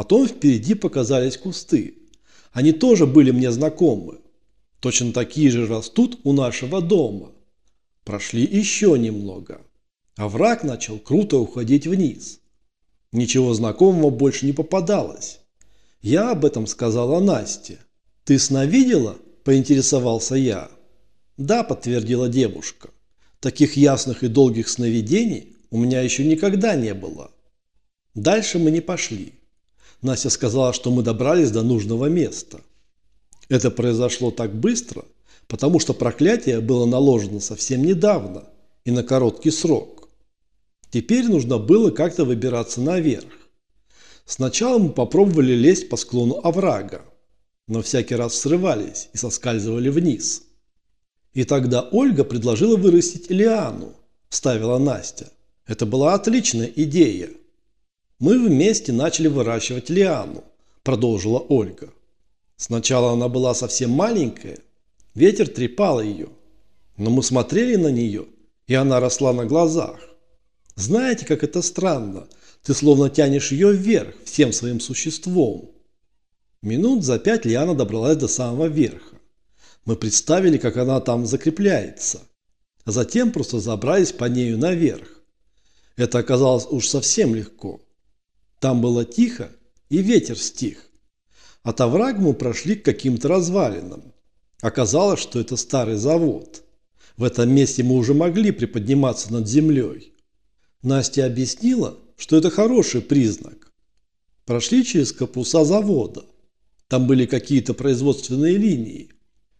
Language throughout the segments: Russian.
Потом впереди показались кусты. Они тоже были мне знакомы. Точно такие же растут у нашего дома. Прошли еще немного. А враг начал круто уходить вниз. Ничего знакомого больше не попадалось. Я об этом сказала Насте. «Ты сна видела?» – поинтересовался я. «Да», – подтвердила девушка. «Таких ясных и долгих сновидений у меня еще никогда не было». Дальше мы не пошли. Настя сказала, что мы добрались до нужного места. Это произошло так быстро, потому что проклятие было наложено совсем недавно и на короткий срок. Теперь нужно было как-то выбираться наверх. Сначала мы попробовали лезть по склону оврага, но всякий раз срывались и соскальзывали вниз. И тогда Ольга предложила вырастить лиану, ставила Настя. Это была отличная идея. Мы вместе начали выращивать лиану, продолжила Ольга. Сначала она была совсем маленькая, ветер трепал ее, но мы смотрели на нее, и она росла на глазах. Знаете, как это странно? Ты словно тянешь ее вверх всем своим существом. Минут за пять Лиана добралась до самого верха. Мы представили, как она там закрепляется. А затем просто забрались по нею наверх. Это оказалось уж совсем легко. Там было тихо, и ветер стих. От оврага мы прошли к каким-то развалинам. Оказалось, что это старый завод. В этом месте мы уже могли приподниматься над землей. Настя объяснила, что это хороший признак. Прошли через корпуса завода. Там были какие-то производственные линии.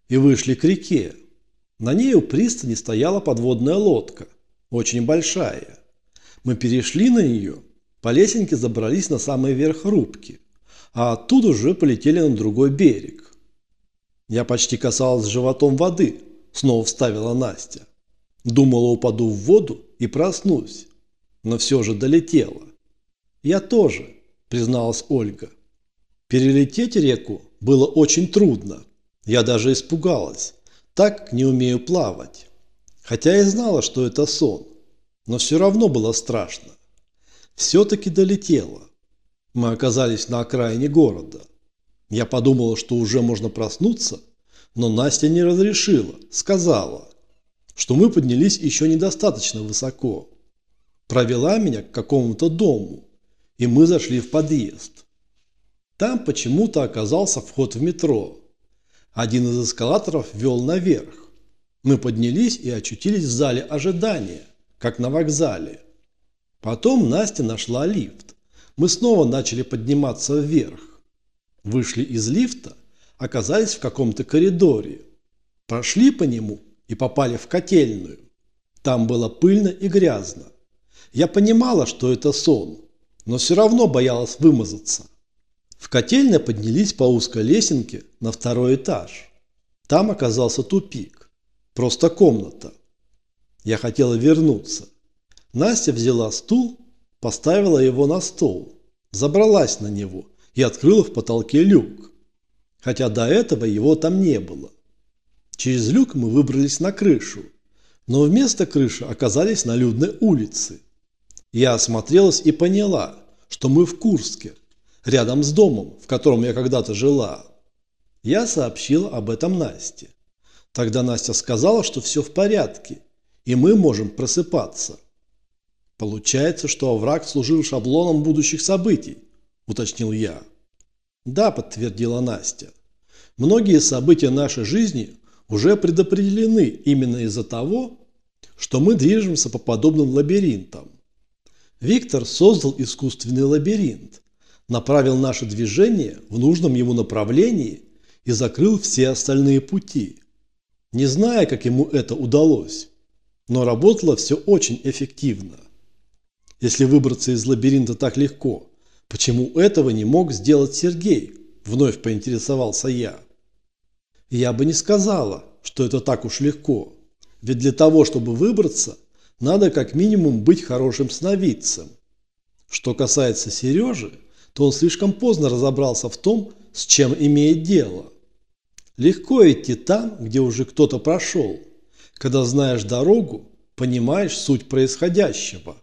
И вышли к реке. На ней у пристани стояла подводная лодка. Очень большая. Мы перешли на нее. По лесенке забрались на самый верх рубки. А оттуда уже полетели на другой берег. Я почти касалась животом воды. Снова вставила Настя. Думала, упаду в воду и проснусь но все же долетела. «Я тоже», – призналась Ольга. Перелететь реку было очень трудно. Я даже испугалась. Так не умею плавать. Хотя и знала, что это сон. Но все равно было страшно. Все-таки долетела. Мы оказались на окраине города. Я подумала, что уже можно проснуться, но Настя не разрешила, сказала, что мы поднялись еще недостаточно высоко провела меня к какому-то дому, и мы зашли в подъезд. Там почему-то оказался вход в метро. Один из эскалаторов вел наверх. Мы поднялись и очутились в зале ожидания, как на вокзале. Потом Настя нашла лифт. Мы снова начали подниматься вверх. Вышли из лифта, оказались в каком-то коридоре. Прошли по нему и попали в котельную. Там было пыльно и грязно. Я понимала, что это сон, но все равно боялась вымазаться. В котельне поднялись по узкой лесенке на второй этаж. Там оказался тупик. Просто комната. Я хотела вернуться. Настя взяла стул, поставила его на стол, забралась на него и открыла в потолке люк. Хотя до этого его там не было. Через люк мы выбрались на крышу, но вместо крыши оказались на людной улице. Я осмотрелась и поняла, что мы в Курске, рядом с домом, в котором я когда-то жила. Я сообщила об этом Насте. Тогда Настя сказала, что все в порядке, и мы можем просыпаться. Получается, что овраг служил шаблоном будущих событий, уточнил я. Да, подтвердила Настя. Многие события нашей жизни уже предопределены именно из-за того, что мы движемся по подобным лабиринтам. Виктор создал искусственный лабиринт, направил наше движение в нужном ему направлении и закрыл все остальные пути. Не зная, как ему это удалось, но работало все очень эффективно. Если выбраться из лабиринта так легко, почему этого не мог сделать Сергей? Вновь поинтересовался я. Я бы не сказала, что это так уж легко. Ведь для того, чтобы выбраться – надо как минимум быть хорошим сновидцем. Что касается Сережи, то он слишком поздно разобрался в том, с чем имеет дело. Легко идти там, где уже кто-то прошел. Когда знаешь дорогу, понимаешь суть происходящего.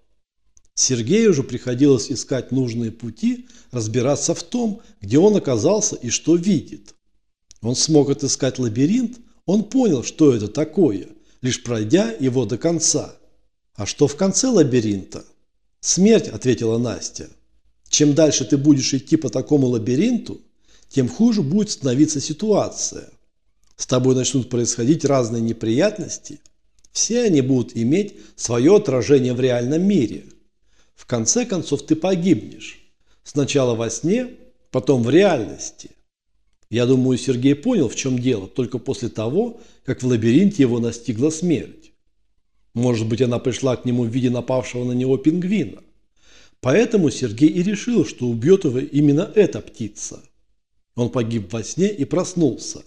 Сергею уже приходилось искать нужные пути, разбираться в том, где он оказался и что видит. Он смог отыскать лабиринт, он понял, что это такое, лишь пройдя его до конца. А что в конце лабиринта? Смерть, ответила Настя. Чем дальше ты будешь идти по такому лабиринту, тем хуже будет становиться ситуация. С тобой начнут происходить разные неприятности. Все они будут иметь свое отражение в реальном мире. В конце концов ты погибнешь. Сначала во сне, потом в реальности. Я думаю, Сергей понял, в чем дело, только после того, как в лабиринте его настигла смерть. Может быть, она пришла к нему в виде напавшего на него пингвина. Поэтому Сергей и решил, что убьет его именно эта птица. Он погиб во сне и проснулся.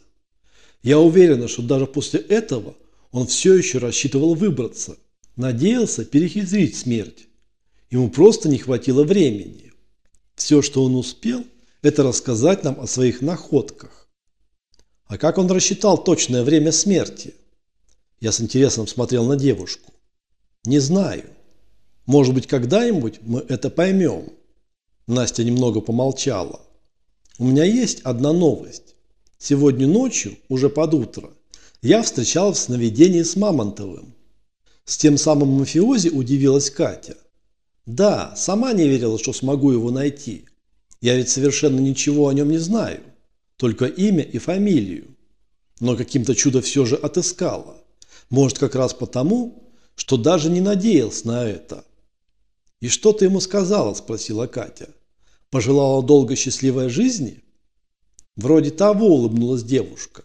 Я уверена, что даже после этого он все еще рассчитывал выбраться, надеялся перехитрить смерть. Ему просто не хватило времени. Все, что он успел, это рассказать нам о своих находках. А как он рассчитал точное время смерти? Я с интересом смотрел на девушку. Не знаю. Может быть, когда-нибудь мы это поймем. Настя немного помолчала. У меня есть одна новость. Сегодня ночью, уже под утро, я встречалась в сновидении с Мамонтовым. С тем самым мафиози удивилась Катя. Да, сама не верила, что смогу его найти. Я ведь совершенно ничего о нем не знаю. Только имя и фамилию. Но каким-то чудо все же отыскала. Может, как раз потому, что даже не надеялся на это. «И что ты ему сказала?» – спросила Катя. Пожелала долго счастливой жизни? Вроде того улыбнулась девушка.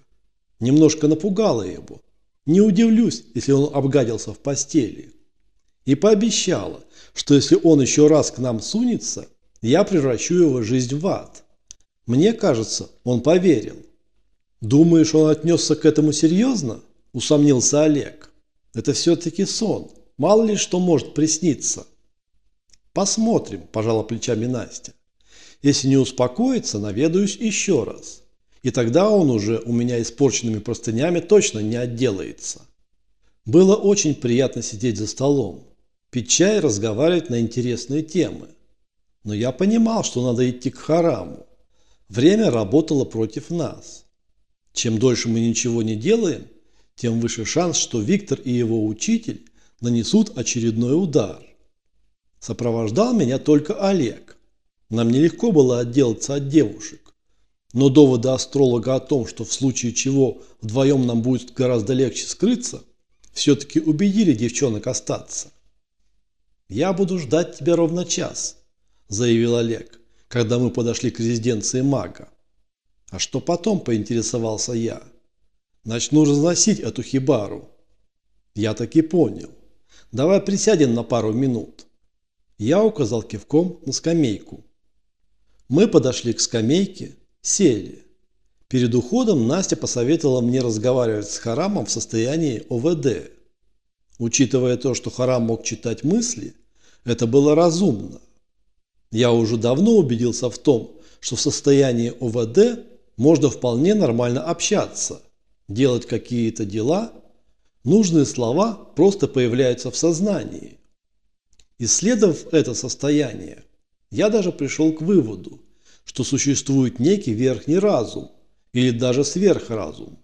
Немножко напугала его. Не удивлюсь, если он обгадился в постели. И пообещала, что если он еще раз к нам сунется, я превращу его жизнь в ад. Мне кажется, он поверил. Думаешь, он отнесся к этому серьезно? Усомнился Олег. Это все-таки сон. Мало ли что может присниться. Посмотрим, пожала плечами Настя. Если не успокоится, наведаюсь еще раз. И тогда он уже у меня испорченными простынями точно не отделается. Было очень приятно сидеть за столом, пить чай и разговаривать на интересные темы. Но я понимал, что надо идти к хараму. Время работало против нас. Чем дольше мы ничего не делаем, тем выше шанс, что Виктор и его учитель нанесут очередной удар. Сопровождал меня только Олег. Нам нелегко было отделаться от девушек. Но доводы астролога о том, что в случае чего вдвоем нам будет гораздо легче скрыться, все-таки убедили девчонок остаться. «Я буду ждать тебя ровно час», – заявил Олег, когда мы подошли к резиденции мага. «А что потом?» – поинтересовался я. «Начну разносить эту хибару». «Я так и понял. Давай присядем на пару минут». Я указал кивком на скамейку. Мы подошли к скамейке, сели. Перед уходом Настя посоветовала мне разговаривать с Харамом в состоянии ОВД. Учитывая то, что Харам мог читать мысли, это было разумно. Я уже давно убедился в том, что в состоянии ОВД можно вполне нормально общаться, делать какие-то дела, нужные слова просто появляются в сознании. Исследовав это состояние, я даже пришел к выводу, что существует некий верхний разум или даже сверхразум.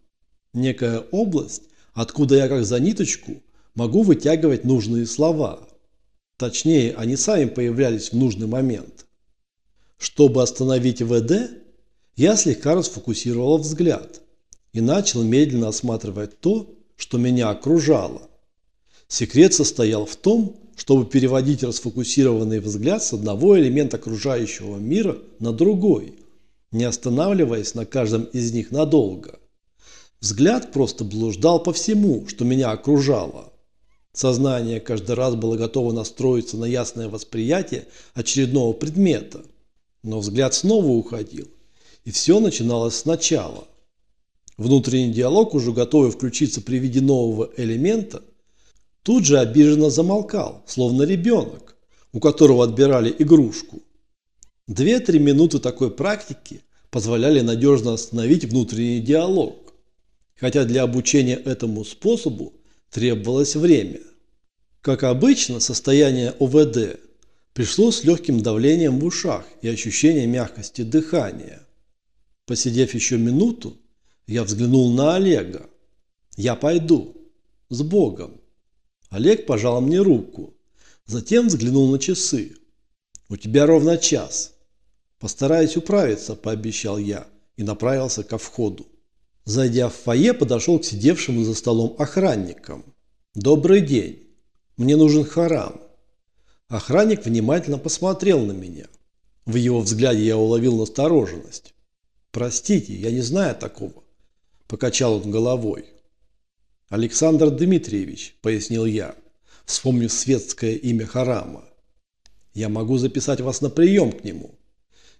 Некая область, откуда я как за ниточку могу вытягивать нужные слова. Точнее, они сами появлялись в нужный момент. Чтобы остановить ВД, я слегка расфокусировал взгляд и начал медленно осматривать то, что меня окружало. Секрет состоял в том, чтобы переводить расфокусированный взгляд с одного элемента окружающего мира на другой, не останавливаясь на каждом из них надолго. Взгляд просто блуждал по всему, что меня окружало. Сознание каждый раз было готово настроиться на ясное восприятие очередного предмета, но взгляд снова уходил, и все начиналось сначала. Внутренний диалог, уже готовый включиться при виде нового элемента, тут же обиженно замолкал, словно ребенок, у которого отбирали игрушку. Две-три минуты такой практики позволяли надежно остановить внутренний диалог, хотя для обучения этому способу требовалось время. Как обычно, состояние ОВД Пришло с легким давлением в ушах и ощущение мягкости дыхания. Посидев еще минуту, я взглянул на Олега. «Я пойду. С Богом». Олег пожал мне руку. Затем взглянул на часы. «У тебя ровно час». «Постараюсь управиться», – пообещал я и направился ко входу. Зайдя в фойе, подошел к сидевшему за столом охранникам. «Добрый день. Мне нужен харам». Охранник внимательно посмотрел на меня. В его взгляде я уловил настороженность. «Простите, я не знаю такого», – покачал он головой. «Александр Дмитриевич», – пояснил я, вспомнив светское имя Харама. «Я могу записать вас на прием к нему».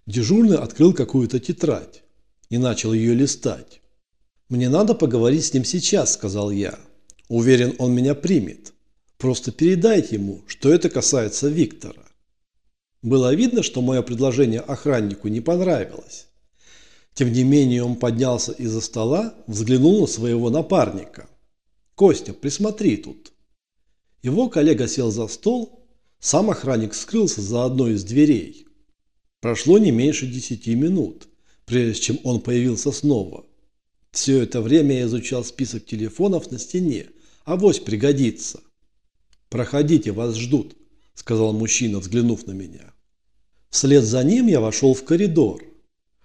Дежурный открыл какую-то тетрадь и начал ее листать. «Мне надо поговорить с ним сейчас», – сказал я. «Уверен, он меня примет. Просто передайте ему, что это касается Виктора». Было видно, что мое предложение охраннику не понравилось. Тем не менее он поднялся из-за стола, взглянул на своего напарника. «Костя, присмотри тут». Его коллега сел за стол, сам охранник скрылся за одной из дверей. Прошло не меньше десяти минут, прежде чем он появился снова. Все это время я изучал список телефонов на стене, авось пригодится. «Проходите, вас ждут», – сказал мужчина, взглянув на меня. Вслед за ним я вошел в коридор.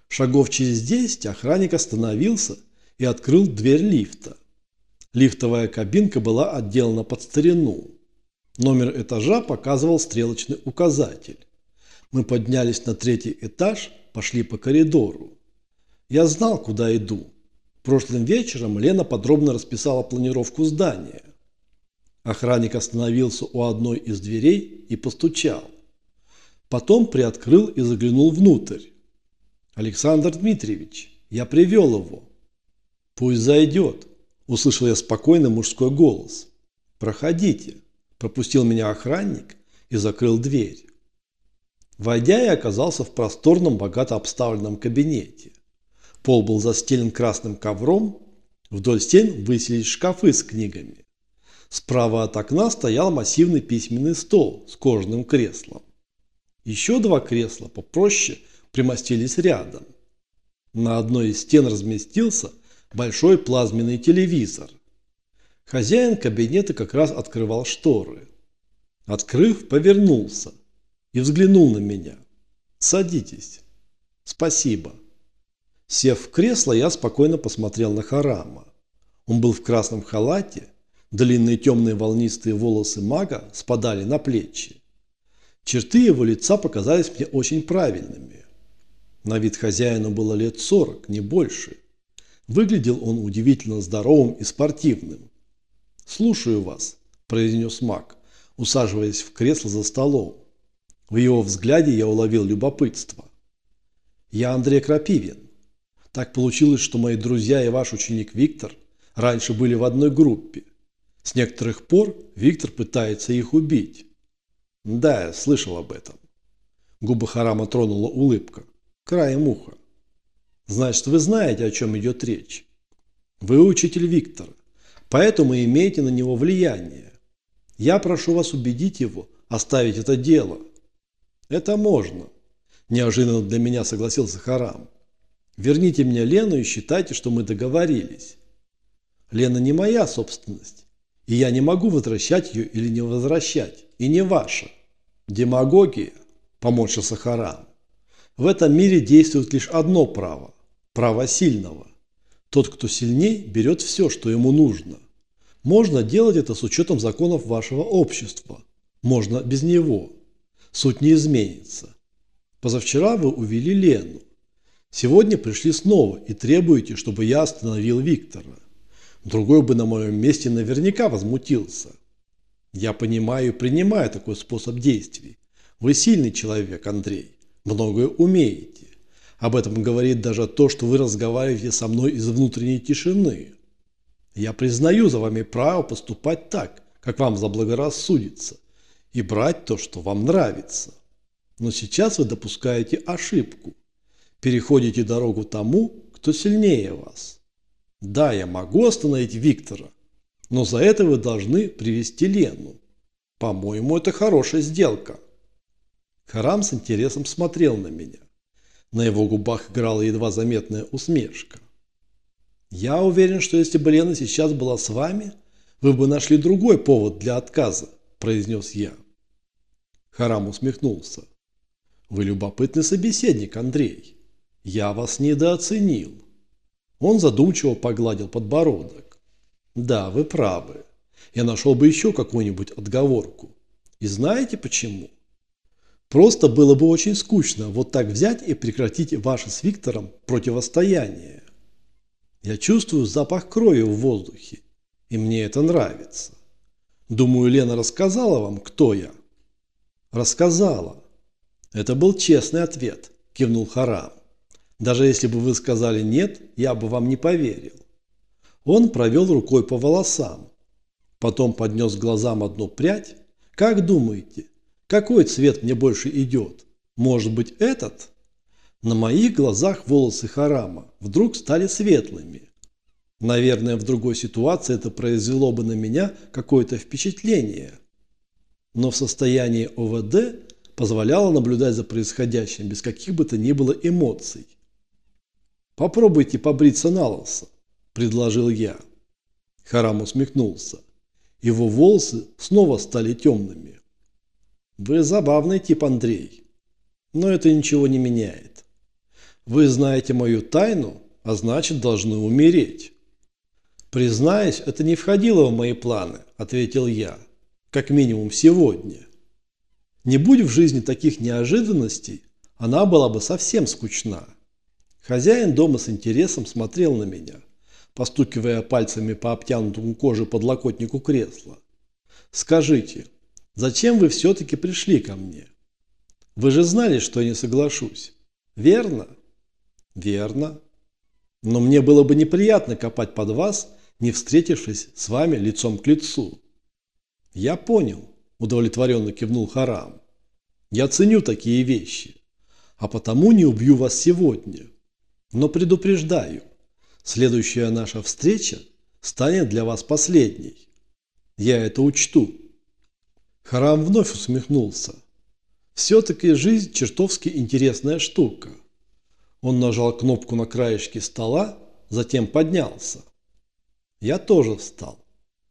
Шагов через десять охранник остановился и открыл дверь лифта. Лифтовая кабинка была отделана под старину. Номер этажа показывал стрелочный указатель. Мы поднялись на третий этаж, пошли по коридору. Я знал, куда иду. Прошлым вечером Лена подробно расписала планировку здания. Охранник остановился у одной из дверей и постучал. Потом приоткрыл и заглянул внутрь. «Александр Дмитриевич, я привел его». «Пусть зайдет», – услышал я спокойный мужской голос. «Проходите», – пропустил меня охранник и закрыл дверь. Войдя, я оказался в просторном, богато обставленном кабинете. Пол был застелен красным ковром, вдоль стен высились шкафы с книгами. Справа от окна стоял массивный письменный стол с кожаным креслом. Еще два кресла попроще – примостились рядом. На одной из стен разместился большой плазменный телевизор. Хозяин кабинета как раз открывал шторы. Открыв, повернулся и взглянул на меня. «Садитесь». «Спасибо». Сев в кресло, я спокойно посмотрел на Харама. Он был в красном халате, длинные темные волнистые волосы мага спадали на плечи. Черты его лица показались мне очень правильными. На вид хозяину было лет сорок, не больше. Выглядел он удивительно здоровым и спортивным. «Слушаю вас», – произнес маг, усаживаясь в кресло за столом. В его взгляде я уловил любопытство. «Я Андрей Крапивин. Так получилось, что мои друзья и ваш ученик Виктор раньше были в одной группе. С некоторых пор Виктор пытается их убить». «Да, я слышал об этом». Губы Харама тронула улыбка краем уха. Значит, вы знаете, о чем идет речь. Вы учитель Виктора, поэтому имеете на него влияние. Я прошу вас убедить его оставить это дело. Это можно. Неожиданно для меня согласился Харам. Верните мне Лену и считайте, что мы договорились. Лена не моя собственность, и я не могу возвращать ее или не возвращать, и не ваша. Демагогия, поморщился Харам. В этом мире действует лишь одно право – право сильного. Тот, кто сильней, берет все, что ему нужно. Можно делать это с учетом законов вашего общества. Можно без него. Суть не изменится. Позавчера вы увели Лену. Сегодня пришли снова и требуете, чтобы я остановил Виктора. Другой бы на моем месте наверняка возмутился. Я понимаю и принимаю такой способ действий. Вы сильный человек, Андрей многое умеете. Об этом говорит даже то, что вы разговариваете со мной из внутренней тишины. Я признаю за вами право поступать так, как вам заблагорассудится, и брать то, что вам нравится. Но сейчас вы допускаете ошибку. Переходите дорогу тому, кто сильнее вас. Да, я могу остановить Виктора, но за это вы должны привести Лену. По-моему, это хорошая сделка. Харам с интересом смотрел на меня. На его губах играла едва заметная усмешка. «Я уверен, что если бы Лена сейчас была с вами, вы бы нашли другой повод для отказа», – произнес я. Харам усмехнулся. «Вы любопытный собеседник, Андрей. Я вас недооценил». Он задумчиво погладил подбородок. «Да, вы правы. Я нашел бы еще какую-нибудь отговорку. И знаете почему? Просто было бы очень скучно вот так взять и прекратить ваше с Виктором противостояние. Я чувствую запах крови в воздухе, и мне это нравится. Думаю, Лена рассказала вам, кто я. Рассказала. Это был честный ответ, кивнул Харам. Даже если бы вы сказали нет, я бы вам не поверил. Он провел рукой по волосам. Потом поднес глазам одну прядь. Как думаете, какой цвет мне больше идет? Может быть этот? На моих глазах волосы Харама вдруг стали светлыми. Наверное, в другой ситуации это произвело бы на меня какое-то впечатление. Но в состоянии ОВД позволяло наблюдать за происходящим без каких бы то ни было эмоций. «Попробуйте побриться на лысо», – предложил я. Харам усмехнулся. Его волосы снова стали темными. «Вы забавный тип, Андрей. Но это ничего не меняет. Вы знаете мою тайну, а значит должны умереть». «Признаюсь, это не входило в мои планы», – ответил я. «Как минимум сегодня. Не будь в жизни таких неожиданностей, она была бы совсем скучна». Хозяин дома с интересом смотрел на меня, постукивая пальцами по обтянутому коже подлокотнику кресла. «Скажите, зачем вы все-таки пришли ко мне? Вы же знали, что я не соглашусь. Верно?» «Верно. Но мне было бы неприятно копать под вас, не встретившись с вами лицом к лицу». «Я понял», – удовлетворенно кивнул Харам. «Я ценю такие вещи, а потому не убью вас сегодня». Но предупреждаю, следующая наша встреча станет для вас последней. Я это учту. Харам вновь усмехнулся. Все-таки жизнь чертовски интересная штука. Он нажал кнопку на краешке стола, затем поднялся. Я тоже встал.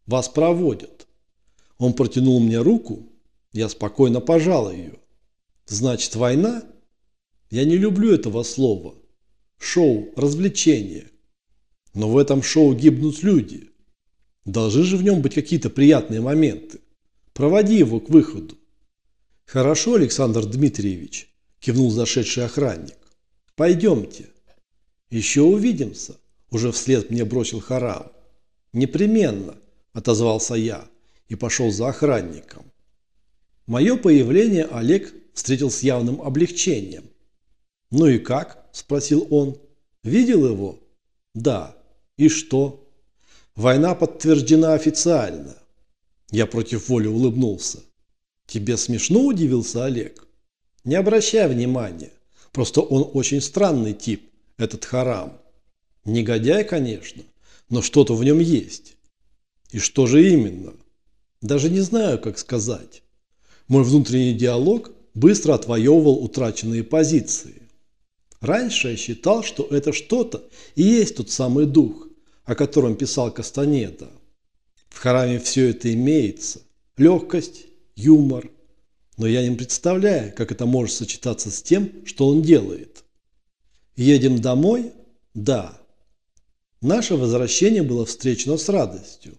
Вас проводят. Он протянул мне руку, я спокойно пожал ее. Значит, война? Я не люблю этого слова шоу, развлечение. Но в этом шоу гибнут люди. Должны же в нем быть какие-то приятные моменты. Проводи его к выходу. Хорошо, Александр Дмитриевич, кивнул зашедший охранник. Пойдемте. Еще увидимся, уже вслед мне бросил Харам. Непременно, отозвался я и пошел за охранником. Мое появление Олег встретил с явным облегчением. Ну и как? – спросил он. «Видел его?» «Да. И что?» «Война подтверждена официально». Я против воли улыбнулся. «Тебе смешно?» – удивился Олег. «Не обращай внимания. Просто он очень странный тип, этот Харам. Негодяй, конечно, но что-то в нем есть. И что же именно? Даже не знаю, как сказать. Мой внутренний диалог быстро отвоевывал утраченные позиции. Раньше я считал, что это что-то и есть тот самый дух, о котором писал Кастанеда. В храме все это имеется. Легкость, юмор. Но я не представляю, как это может сочетаться с тем, что он делает. Едем домой? Да. Наше возвращение было встречено с радостью.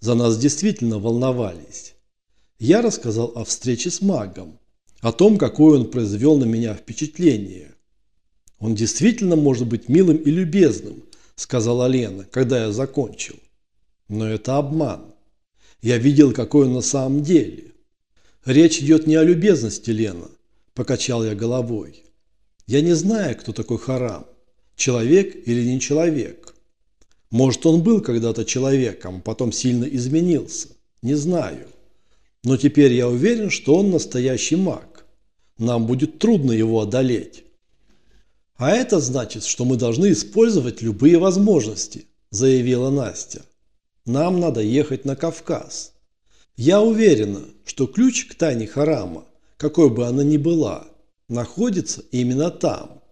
За нас действительно волновались. Я рассказал о встрече с магом, о том, какое он произвел на меня впечатление. «Он действительно может быть милым и любезным», – сказала Лена, когда я закончил. «Но это обман. Я видел, какой он на самом деле». «Речь идет не о любезности, Лена», – покачал я головой. «Я не знаю, кто такой Харам, человек или не человек. Может, он был когда-то человеком, потом сильно изменился. Не знаю. Но теперь я уверен, что он настоящий маг. Нам будет трудно его одолеть. «А это значит, что мы должны использовать любые возможности», – заявила Настя. «Нам надо ехать на Кавказ. Я уверена, что ключ к тайне Харама какой бы она ни была, находится именно там.